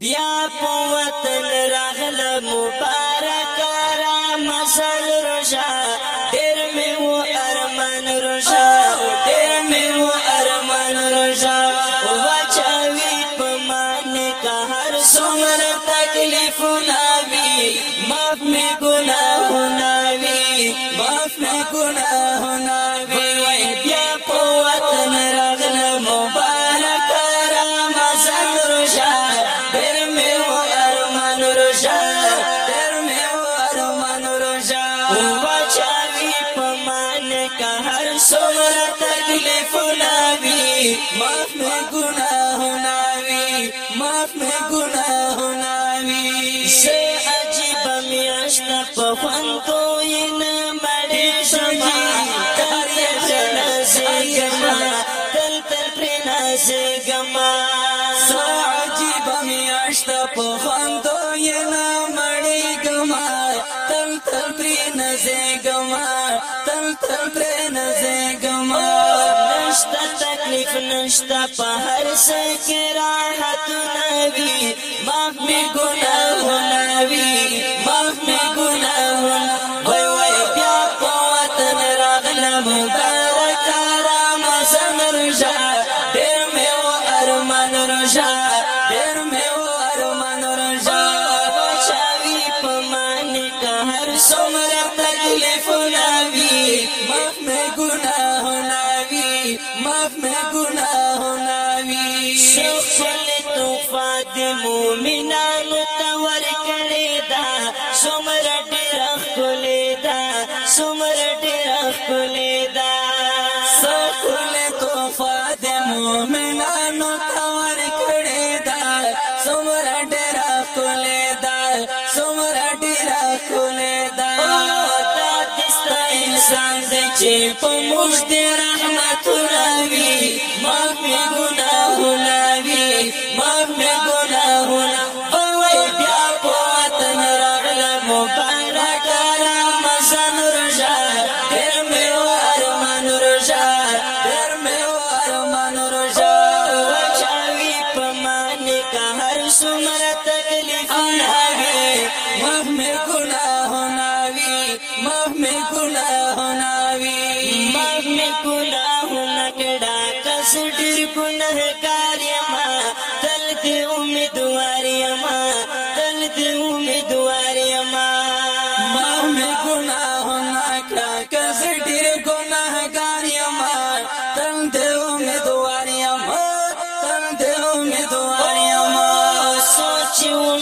بیا په وطن راغله مبارک را مسل رشا ډېر مې و ارمان رشا ډېر مې و ارمان رشا واچوي په معنی کا هر څومره تکلیفونه وي معاف مې ګناهونه وي معاف مې ګناهونه معاف مې ګناهونه وي معاف مې ګناهونه وي سه عجیب مې عشق په خوان کوی نه مړې شمه تر یې نه سګما تل تل پر نه سګما سه عجیب مې عشق په خوان کوی نه مړې ګما تل تل پر نه سګما تل تل پر نه سګما نشتا تکلیف نشتا په هر څه کې راحت نوي معاف می ګناهونه وي معاف می ګناهونه وای وای بیا په وطن راغلم مبارک رمضان رجا سمر تکلیف ناوی ماف میں گناہ ناوی ماف میں گناہ ناوی شخل توفا دی مومنان تور کرے دا سمر ڈرخ کلے دا سمر ڈرخ کلے دا شخل توفا دی مومنان تور کرے دا سمر ڈرخ کلے دا سمر ڈرخ کلے چې په موږ دې رحمت راوي ما په ګناهونه मह में खुला होनावी मह में खुला होना कड़ा कसुट पुनः कार्य माँ तलत उम्मीदवार माँ तलत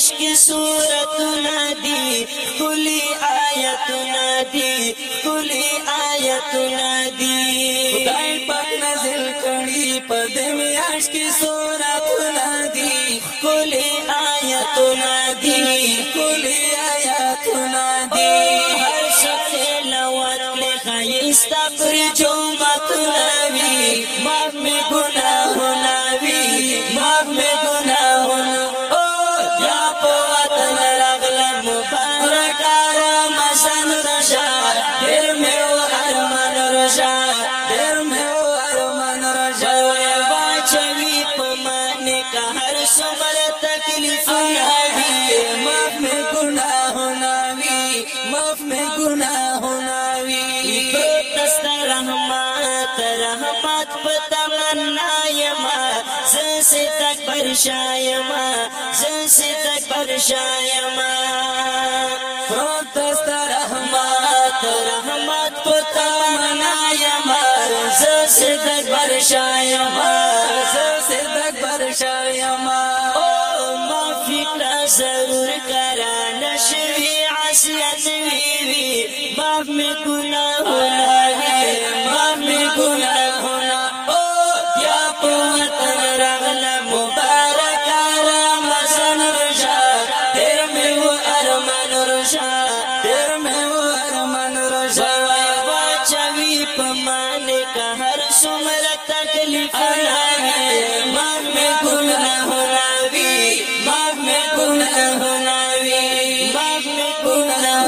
इश्क सूरत नदी खुली आयत नदी खुली आयत नदी खुदाई पर नजर कड़ी पद में इश्क सूरत नदी खुली आयत नदी खुली आयत नदी हर शख्स लवत ले खाइस्ता पर जो मत नवी बाप में رنا یما زس تکبر شایما زس تکبر شایما فروت است رحمت رحمت پتا منا یما زس تکبر شایما زس تکبر شایما او ما فکر ضرور کرا نشوی عصیت وی وی باپ می گناہ ہونا ہے पमान का हर सुमर तकलीफ ना है माघ में गुम न होना भी माघ में गुम न होना भी माघ में गुम न